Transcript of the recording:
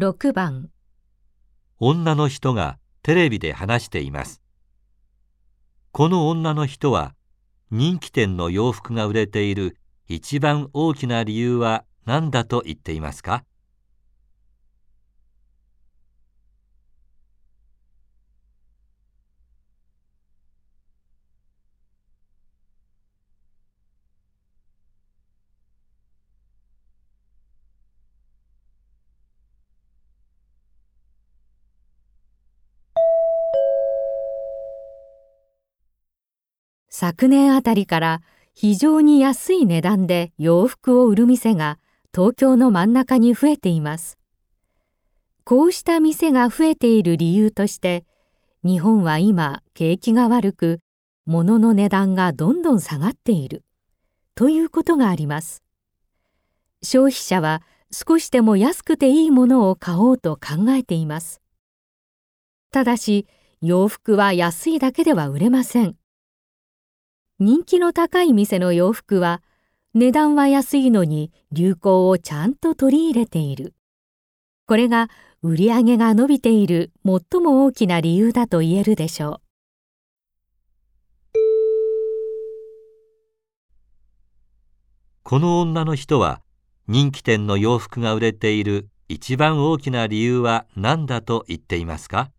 6番女の人がテレビで話しています。この女の人は人気店の洋服が売れている一番大きな理由は何だと言っていますか？昨年あたりから非常に安い値段で洋服を売る店が東京の真ん中に増えています。こうした店が増えている理由として、日本は今景気が悪く、物の値段がどんどん下がっている。ということがあります。消費者は少しでも安くていいものを買おうと考えています。ただし、洋服は安いだけでは売れません。人気の高い店の洋服は値段は安いのに流行をちゃんと取り入れている。これが売り上げが伸びている最も大きな理由だと言えるでしょう。この女の人は人気店の洋服が売れている一番大きな理由は何だと言っていますか？